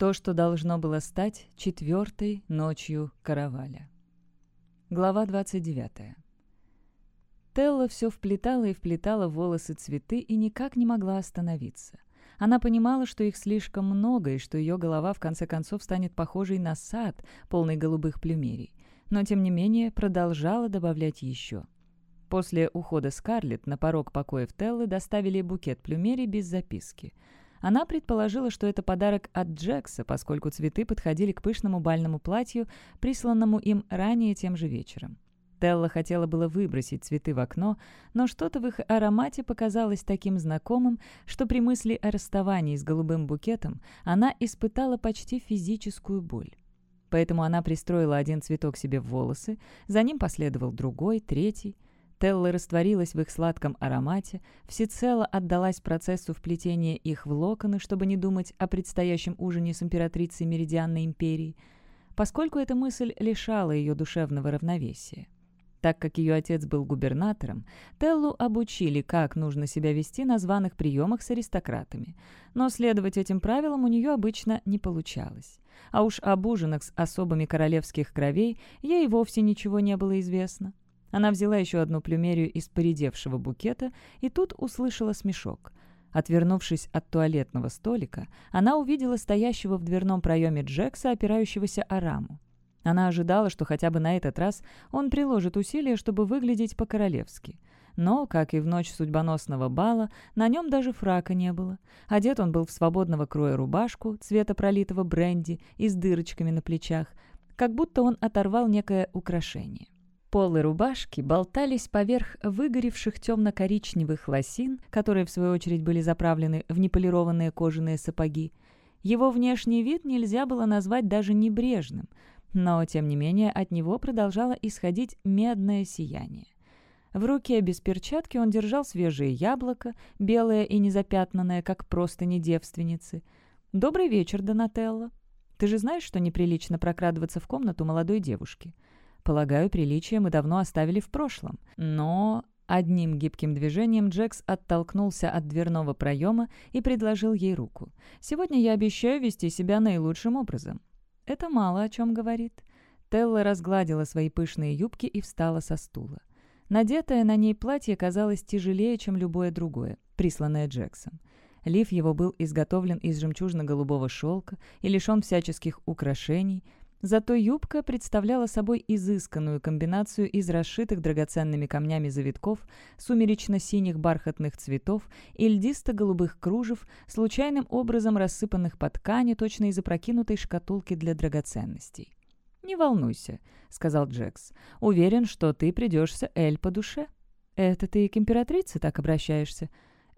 То, что должно было стать четвертой ночью караваля. Глава 29. Телла все вплетала и вплетала волосы цветы и никак не могла остановиться. Она понимала, что их слишком много и что ее голова в конце концов станет похожей на сад, полный голубых плюмерий. Но, тем не менее, продолжала добавлять еще. После ухода Скарлетт на порог покоев Теллы доставили букет плюмерий без записки – она предположила, что это подарок от Джекса, поскольку цветы подходили к пышному бальному платью, присланному им ранее тем же вечером. Телла хотела было выбросить цветы в окно, но что-то в их аромате показалось таким знакомым, что при мысли о расставании с голубым букетом она испытала почти физическую боль. Поэтому она пристроила один цветок себе в волосы, за ним последовал другой, третий — Телла растворилась в их сладком аромате, всецело отдалась процессу вплетения их в локоны, чтобы не думать о предстоящем ужине с императрицей Меридианной империи, поскольку эта мысль лишала ее душевного равновесия. Так как ее отец был губернатором, Теллу обучили, как нужно себя вести на званых приемах с аристократами. Но следовать этим правилам у нее обычно не получалось. А уж об ужинах с особами королевских кровей ей вовсе ничего не было известно. Она взяла еще одну плюмерию из поредевшего букета и тут услышала смешок. Отвернувшись от туалетного столика, она увидела стоящего в дверном проеме Джекса, опирающегося о раму. Она ожидала, что хотя бы на этот раз он приложит усилия, чтобы выглядеть по-королевски. Но, как и в ночь судьбоносного бала, на нем даже фрака не было. Одет он был в свободного кроя рубашку цвета пролитого бренди и с дырочками на плечах, как будто он оторвал некое украшение. Пол и рубашки болтались поверх выгоревших темно-коричневых лосин, которые, в свою очередь, были заправлены в неполированные кожаные сапоги. Его внешний вид нельзя было назвать даже небрежным, но, тем не менее, от него продолжало исходить медное сияние. В руке без перчатки он держал свежее яблоко, белое и незапятнанное, как просто не девственницы. «Добрый вечер, Донателло. Ты же знаешь, что неприлично прокрадываться в комнату молодой девушки?» Полагаю, приличие мы давно оставили в прошлом. Но Одним гибким движением Джекс оттолкнулся от дверного проема и предложил ей руку. «Сегодня я обещаю вести себя наилучшим образом». Это мало о чем говорит. Телла разгладила свои пышные юбки и встала со стула. Надетое на ней платье казалось тяжелее, чем любое другое, присланное Джексом. Лиф его был изготовлен из жемчужно-голубого шелка и лишен всяческих украшений – Зато юбка представляла собой изысканную комбинацию из расшитых драгоценными камнями завитков, сумеречно-синих бархатных цветов и льдисто-голубых кружев, случайным образом рассыпанных по ткани точно из опрокинутой шкатулки для драгоценностей. «Не волнуйся», — сказал Джекс. «Уверен, что ты придешься Эль по душе». «Это ты к императрице так обращаешься?»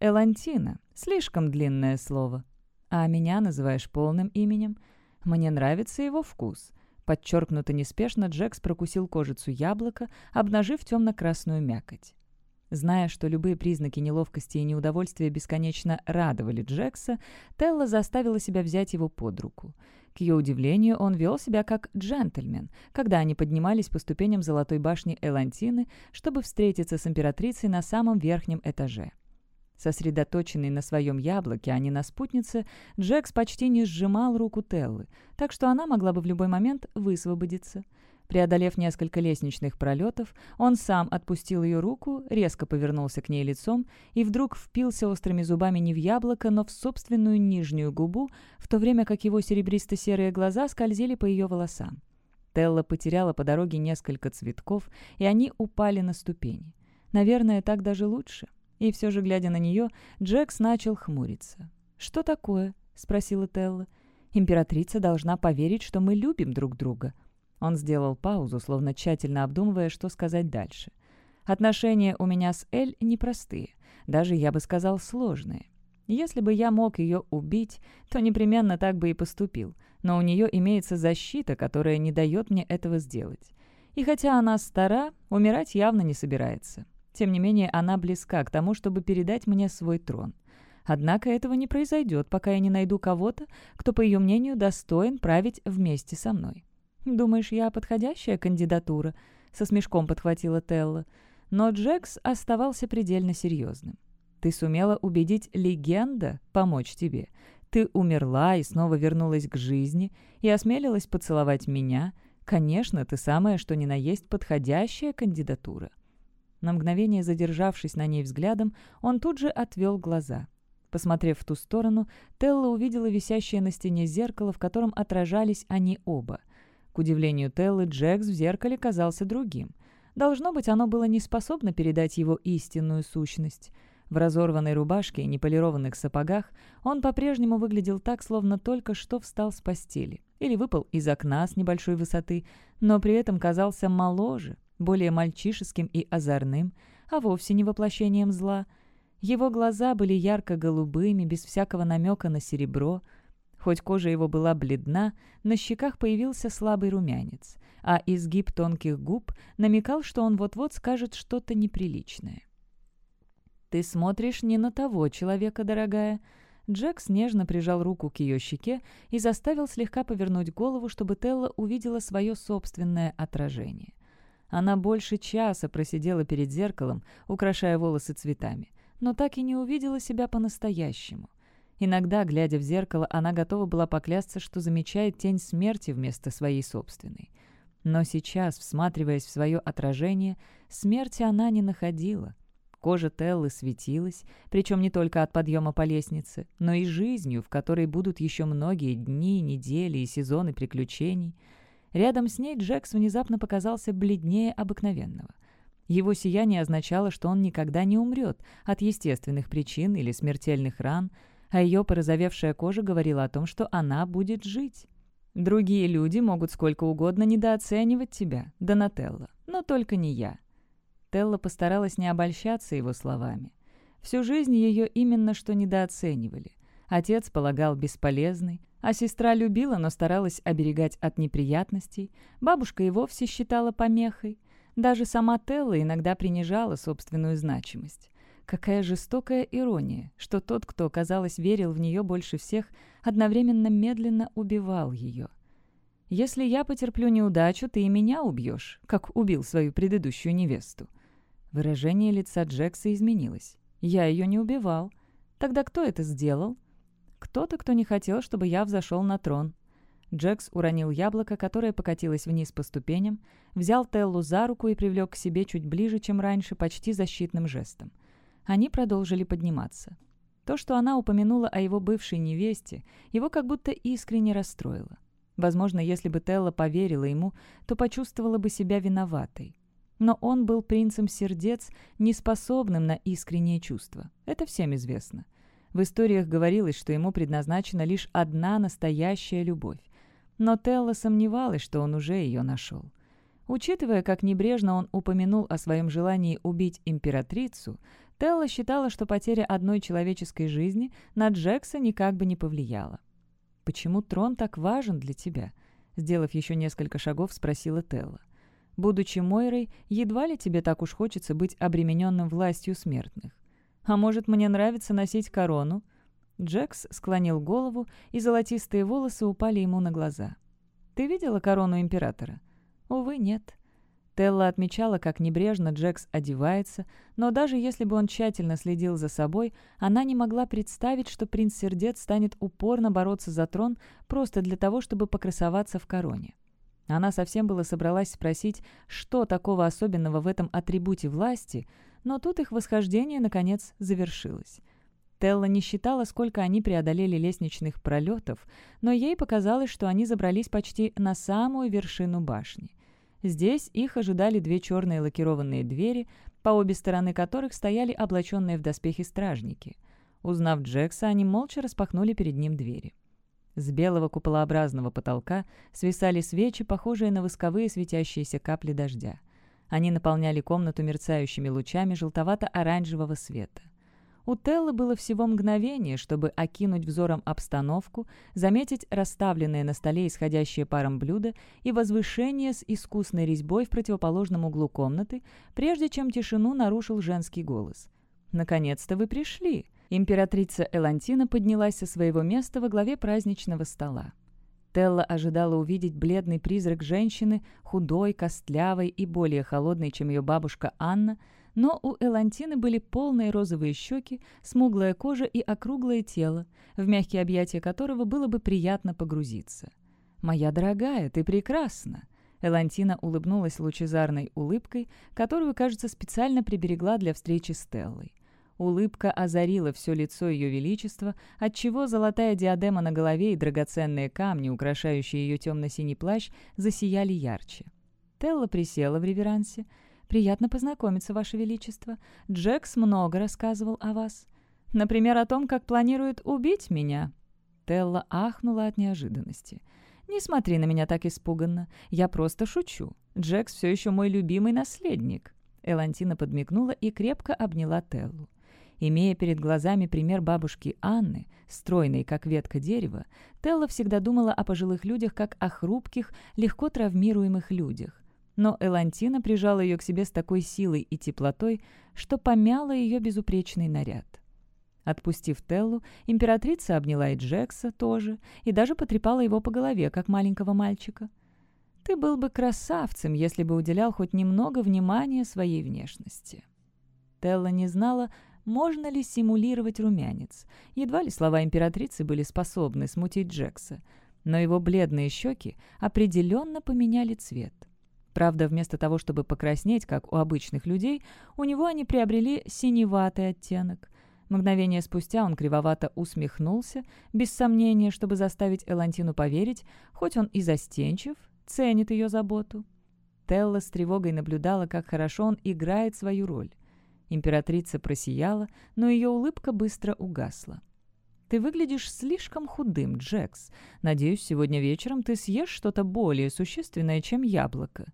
«Элантина. Слишком длинное слово». «А меня называешь полным именем?» Мне нравится его вкус». Подчеркнуто неспешно Джекс прокусил кожицу яблока, обнажив темно-красную мякоть. Зная, что любые признаки неловкости и неудовольствия бесконечно радовали Джекса, Телла заставила себя взять его под руку. К ее удивлению, он вел себя как джентльмен, когда они поднимались по ступеням Золотой башни Элантины, чтобы встретиться с императрицей на самом верхнем этаже. Сосредоточенный на своем яблоке, а не на спутнице, Джекс почти не сжимал руку Теллы, так что она могла бы в любой момент высвободиться. Преодолев несколько лестничных пролетов, он сам отпустил ее руку, резко повернулся к ней лицом и вдруг впился острыми зубами не в яблоко, но в собственную нижнюю губу, в то время как его серебристо-серые глаза скользили по ее волосам. Телла потеряла по дороге несколько цветков, и они упали на ступени. Наверное, так даже лучше. И все же, глядя на нее, Джекс начал хмуриться. «Что такое?» — спросила Телла. «Императрица должна поверить, что мы любим друг друга». Он сделал паузу, словно тщательно обдумывая, что сказать дальше. «Отношения у меня с Эль непростые, даже, я бы сказал, сложные. Если бы я мог ее убить, то непременно так бы и поступил, но у нее имеется защита, которая не дает мне этого сделать. И хотя она стара, умирать явно не собирается. Тем не менее, она близка к тому, чтобы передать мне свой трон. Однако этого не произойдет, пока я не найду кого-то, кто, по ее мнению, достоин править вместе со мной. «Думаешь, я подходящая кандидатура?» — со смешком подхватила Телла. Но Джекс оставался предельно серьезным. «Ты сумела убедить легенда помочь тебе. Ты умерла и снова вернулась к жизни, и осмелилась поцеловать меня. Конечно, ты самая, что ни на есть, подходящая кандидатура. На мгновение задержавшись на ней взглядом, он тут же отвел глаза. Посмотрев в ту сторону, Телла увидела висящее на стене зеркало, в котором отражались они оба. К удивлению Теллы, Джекс в зеркале казался другим. Должно быть, оно было не способно передать его истинную сущность. В разорванной рубашке и неполированных сапогах он по-прежнему выглядел так, словно только что встал с постели или выпал из окна с небольшой высоты, но при этом казался моложе, более мальчишеским и озорным, а вовсе не воплощением зла. Его глаза были ярко-голубыми, без всякого намека на серебро. Хоть кожа его была бледна, на щеках появился слабый румянец, а изгиб тонких губ намекал, что он вот-вот скажет что-то неприличное. «Ты смотришь не на того человека, дорогая», Джек снежно прижал руку к ее щеке и заставил слегка повернуть голову, чтобы Телла увидела свое собственное отражение. Она больше часа просидела перед зеркалом, украшая волосы цветами, но так и не увидела себя по-настоящему. Иногда, глядя в зеркало, она готова была поклясться, что замечает тень смерти вместо своей собственной. Но сейчас, всматриваясь в свое отражение, смерти она не находила. Кожа Теллы светилась, причем не только от подъема по лестнице, но и жизнью, в которой будут еще многие дни, недели и сезоны приключений — Рядом с ней Джекс внезапно показался бледнее обыкновенного. Его сияние означало, что он никогда не умрет от естественных причин или смертельных ран, а ее порозовевшая кожа говорила о том, что она будет жить. «Другие люди могут сколько угодно недооценивать тебя, Донателло, но только не я». Телла постаралась не обольщаться его словами. Всю жизнь ее именно что недооценивали. Отец полагал бесполезной, а сестра любила, но старалась оберегать от неприятностей. Бабушка и вовсе считала помехой. Даже сама Телла иногда принижала собственную значимость. Какая жестокая ирония, что тот, кто, казалось, верил в нее больше всех, одновременно медленно убивал ее. «Если я потерплю неудачу, ты и меня убьешь, как убил свою предыдущую невесту». Выражение лица Джекса изменилось. «Я ее не убивал. Тогда кто это сделал?» Кто-то, кто не хотел, чтобы я взошел на трон. Джекс уронил яблоко, которое покатилось вниз по ступеням, взял Теллу за руку и привлек к себе чуть ближе, чем раньше, почти защитным жестом. Они продолжили подниматься. То, что она упомянула о его бывшей невесте, его как будто искренне расстроило. Возможно, если бы Телла поверила ему, то почувствовала бы себя виноватой. Но он был принцем сердец, неспособным на искренние чувства. Это всем известно. — в историях говорилось, что ему предназначена лишь одна настоящая любовь. Но Телла сомневалась, что он уже ее нашел. Учитывая, как небрежно он упомянул о своем желании убить императрицу, Телла считала, что потеря одной человеческой жизни на Джекса никак бы не повлияла. «Почему трон так важен для тебя?» Сделав еще несколько шагов, спросила Телла. «Будучи Мойрой, едва ли тебе так уж хочется быть обремененным властью смертных?» «А может, мне нравится носить корону?» Джекс склонил голову, и золотистые волосы упали ему на глаза. «Ты видела корону императора?» «Увы, нет». Телла отмечала, как небрежно Джекс одевается, но даже если бы он тщательно следил за собой, она не могла представить, что принц Сердец станет упорно бороться за трон просто для того, чтобы покрасоваться в короне. Она совсем было собралась спросить, что такого особенного в этом атрибуте власти – но тут их восхождение, наконец, завершилось. Телла не считала, сколько они преодолели лестничных пролетов, но ей показалось, что они забрались почти на самую вершину башни. Здесь их ожидали две черные лакированные двери, по обе стороны которых стояли облаченные в доспехи стражники. Узнав Джекса, они молча распахнули перед ним двери. С белого куполообразного потолка свисали свечи, похожие на восковые светящиеся капли дождя. Они наполняли комнату мерцающими лучами желтовато-оранжевого света. У Теллы было всего мгновение, чтобы окинуть взором обстановку, заметить расставленные на столе исходящие паром блюда и возвышение с искусной резьбой в противоположном углу комнаты, прежде чем тишину нарушил женский голос. «Наконец-то вы пришли!» Императрица Элантина поднялась со своего места во главе праздничного стола. Телла ожидала увидеть бледный призрак женщины, худой, костлявой и более холодной, чем ее бабушка Анна, но у Элантины были полные розовые щеки, смуглая кожа и округлое тело, в мягкие объятия которого было бы приятно погрузиться. «Моя дорогая, ты прекрасна!» Элантина улыбнулась лучезарной улыбкой, которую, кажется, специально приберегла для встречи с Теллой. Улыбка озарила все лицо ее величества, отчего золотая диадема на голове и драгоценные камни, украшающие ее темно-синий плащ, засияли ярче. Телла присела в реверансе. «Приятно познакомиться, Ваше Величество. Джекс много рассказывал о вас. Например, о том, как планирует убить меня». Телла ахнула от неожиданности. «Не смотри на меня так испуганно. Я просто шучу. Джекс все еще мой любимый наследник». Элантина подмигнула и крепко обняла Теллу. Имея перед глазами пример бабушки Анны, стройной, как ветка дерева, Телла всегда думала о пожилых людях как о хрупких, легко травмируемых людях. Но Элантина прижала ее к себе с такой силой и теплотой, что помяла ее безупречный наряд. Отпустив Теллу, императрица обняла и Джекса тоже, и даже потрепала его по голове, как маленького мальчика. «Ты был бы красавцем, если бы уделял хоть немного внимания своей внешности». Телла не знала, можно ли симулировать румянец. Едва ли слова императрицы были способны смутить Джекса, но его бледные щеки определенно поменяли цвет. Правда, вместо того, чтобы покраснеть, как у обычных людей, у него они приобрели синеватый оттенок. Мгновение спустя он кривовато усмехнулся, без сомнения, чтобы заставить Элантину поверить, хоть он и застенчив, ценит ее заботу. Телла с тревогой наблюдала, как хорошо он играет свою роль. Императрица просияла, но ее улыбка быстро угасла. «Ты выглядишь слишком худым, Джекс. Надеюсь, сегодня вечером ты съешь что-то более существенное, чем яблоко».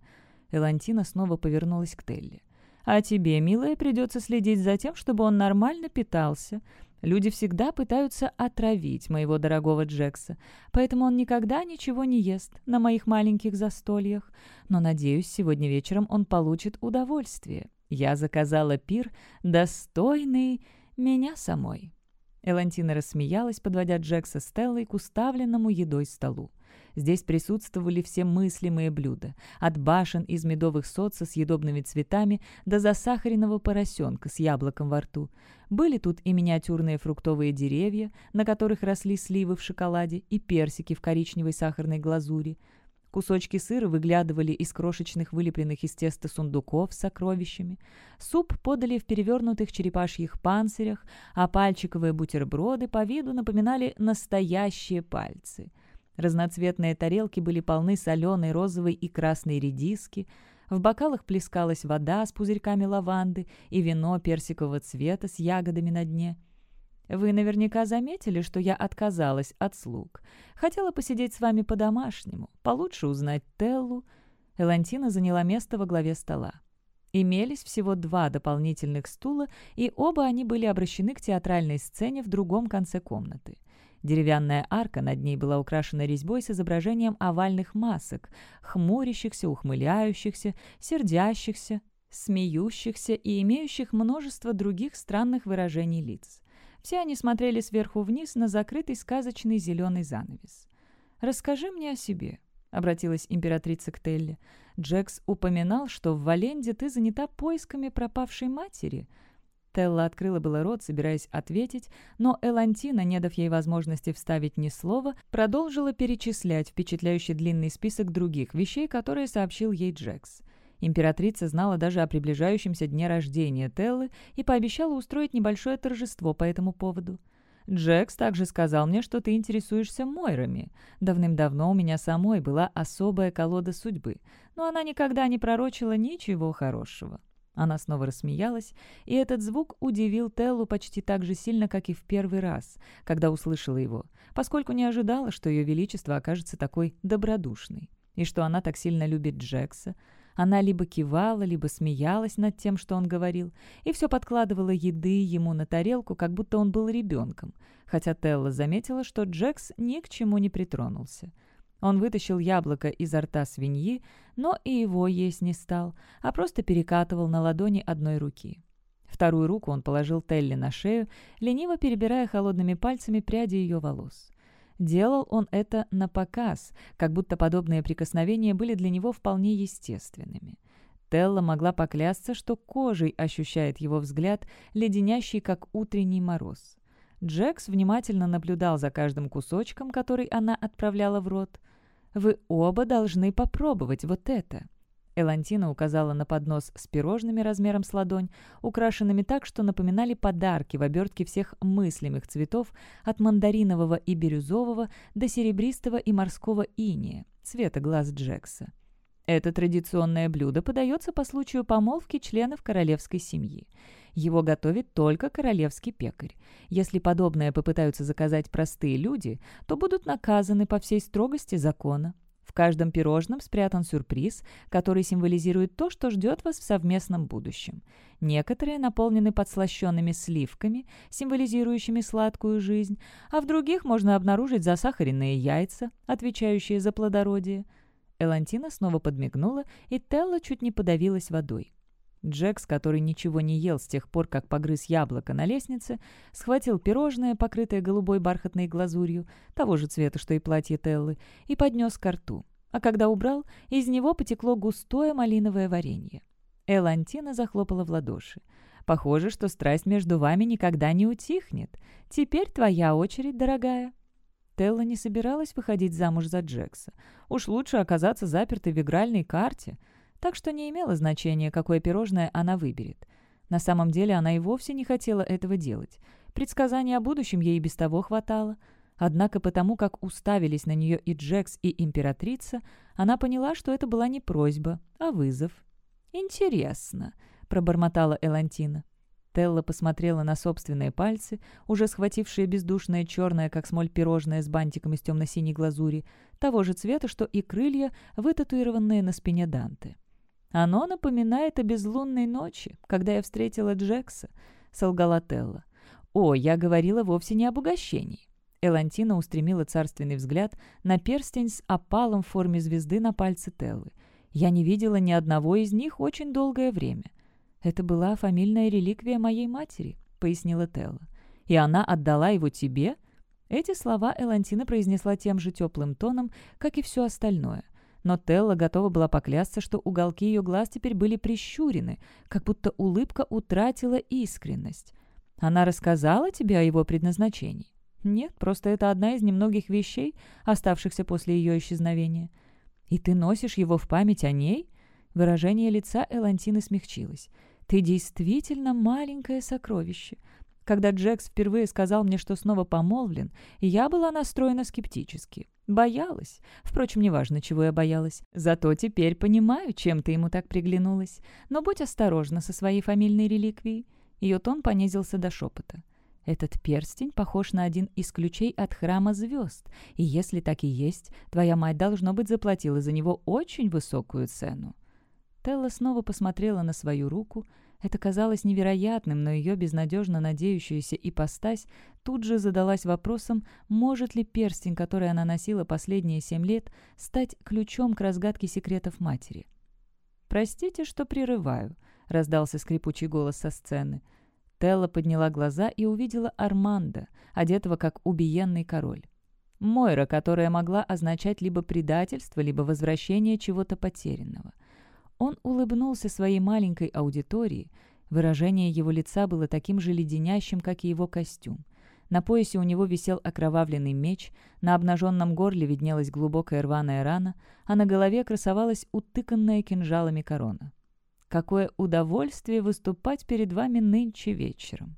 Элантина снова повернулась к Телли. А тебе, милая, придется следить за тем, чтобы он нормально питался. Люди всегда пытаются отравить моего дорогого Джекса, поэтому он никогда ничего не ест на моих маленьких застольях. Но, надеюсь, сегодня вечером он получит удовольствие. Я заказала пир, достойный меня самой». Элантина рассмеялась, подводя Джекса Стеллой к уставленному едой столу. Здесь присутствовали все мыслимые блюда, от башен из медовых сот со съедобными цветами до засахаренного поросенка с яблоком во рту. Были тут и миниатюрные фруктовые деревья, на которых росли сливы в шоколаде и персики в коричневой сахарной глазури. Кусочки сыра выглядывали из крошечных вылепленных из теста сундуков с сокровищами. Суп подали в перевернутых черепашьих панцирях, а пальчиковые бутерброды по виду напоминали настоящие пальцы — Разноцветные тарелки были полны соленой, розовой и красной редиски. В бокалах плескалась вода с пузырьками лаванды и вино персикового цвета с ягодами на дне. «Вы наверняка заметили, что я отказалась от слуг. Хотела посидеть с вами по-домашнему, получше узнать Теллу». Элантина заняла место во главе стола. Имелись всего два дополнительных стула, и оба они были обращены к театральной сцене в другом конце комнаты. Деревянная арка над ней была украшена резьбой с изображением овальных масок, хмурящихся, ухмыляющихся, сердящихся, смеющихся и имеющих множество других странных выражений лиц. Все они смотрели сверху вниз на закрытый сказочный зеленый занавес. «Расскажи мне о себе», — обратилась императрица к Телли. «Джекс упоминал, что в Валенде ты занята поисками пропавшей матери. Стелла открыла было рот, собираясь ответить, но Элантина, не дав ей возможности вставить ни слова, продолжила перечислять впечатляющий длинный список других вещей, которые сообщил ей Джекс. Императрица знала даже о приближающемся дне рождения Теллы и пообещала устроить небольшое торжество по этому поводу. «Джекс также сказал мне, что ты интересуешься Мойрами. Давным-давно у меня самой была особая колода судьбы, но она никогда не пророчила ничего хорошего». Она снова рассмеялась, и этот звук удивил Теллу почти так же сильно, как и в первый раз, когда услышала его, поскольку не ожидала, что ее величество окажется такой добродушной, и что она так сильно любит Джекса. Она либо кивала, либо смеялась над тем, что он говорил, и все подкладывала еды ему на тарелку, как будто он был ребенком, хотя Телла заметила, что Джекс ни к чему не притронулся. Он вытащил яблоко изо рта свиньи, но и его есть не стал, а просто перекатывал на ладони одной руки. Вторую руку он положил Телли на шею, лениво перебирая холодными пальцами пряди ее волос. Делал он это на показ, как будто подобные прикосновения были для него вполне естественными. Телла могла поклясться, что кожей ощущает его взгляд, леденящий, как утренний мороз. Джекс внимательно наблюдал за каждым кусочком, который она отправляла в рот. «Вы оба должны попробовать вот это». Элантина указала на поднос с пирожными размером с ладонь, украшенными так, что напоминали подарки в обертке всех мыслимых цветов от мандаринового и бирюзового до серебристого и морского иния, цвета глаз Джекса. Это традиционное блюдо подается по случаю помолвки членов королевской семьи. Его готовит только королевский пекарь. Если подобное попытаются заказать простые люди, то будут наказаны по всей строгости закона. В каждом пирожном спрятан сюрприз, который символизирует то, что ждет вас в совместном будущем. Некоторые наполнены подслащенными сливками, символизирующими сладкую жизнь, а в других можно обнаружить засахаренные яйца, отвечающие за плодородие. Элантина снова подмигнула, и Телла чуть не подавилась водой. Джекс, который ничего не ел с тех пор, как погрыз яблоко на лестнице, схватил пирожное, покрытое голубой бархатной глазурью, того же цвета, что и платье Теллы, и поднес ко рту. А когда убрал, из него потекло густое малиновое варенье. Элантина захлопала в ладоши. «Похоже, что страсть между вами никогда не утихнет. Теперь твоя очередь, дорогая». Телла не собиралась выходить замуж за Джекса. Уж лучше оказаться запертой в игральной карте — так что не имело значения, какое пирожное она выберет. На самом деле она и вовсе не хотела этого делать. Предсказаний о будущем ей и без того хватало. Однако потому, как уставились на нее и Джекс, и императрица, она поняла, что это была не просьба, а вызов. «Интересно», — пробормотала Элантина. Телла посмотрела на собственные пальцы, уже схватившие бездушное черное, как смоль пирожное с бантиком из темно-синей глазури, того же цвета, что и крылья, вытатуированные на спине Данте. Оно напоминает о безлунной ночи, когда я встретила Джекса, солгала Телла. О, я говорила вовсе не об угощении. Элантина устремила царственный взгляд на перстень с опалом в форме звезды на пальце Теллы. Я не видела ни одного из них очень долгое время. Это была фамильная реликвия моей матери, пояснила Телла. И она отдала его тебе? Эти слова Элантина произнесла тем же теплым тоном, как и все остальное — но Телла готова была поклясться, что уголки ее глаз теперь были прищурены, как будто улыбка утратила искренность. «Она рассказала тебе о его предназначении?» «Нет, просто это одна из немногих вещей, оставшихся после ее исчезновения». «И ты носишь его в память о ней?» Выражение лица Элантины смягчилось. «Ты действительно маленькое сокровище. Когда Джекс впервые сказал мне, что снова помолвлен, я была настроена скептически. Боялась. Впрочем, неважно, чего я боялась. Зато теперь понимаю, чем ты ему так приглянулась. Но будь осторожна со своей фамильной реликвией. Ее тон понизился до шепота. Этот перстень похож на один из ключей от храма звезд, и если так и есть, твоя мать, должно быть, заплатила за него очень высокую цену. Телла снова посмотрела на свою руку, это казалось невероятным, но ее безнадежно надеющаяся ипостась тут же задалась вопросом, может ли перстень, который она носила последние семь лет, стать ключом к разгадке секретов матери. «Простите, что прерываю», — раздался скрипучий голос со сцены. Телла подняла глаза и увидела Арманда, одетого как убиенный король. Мойра, которая могла означать либо предательство, либо возвращение чего-то потерянного — он улыбнулся своей маленькой аудитории. Выражение его лица было таким же леденящим, как и его костюм. На поясе у него висел окровавленный меч, на обнаженном горле виднелась глубокая рваная рана, а на голове красовалась утыканная кинжалами корона. «Какое удовольствие выступать перед вами нынче вечером!»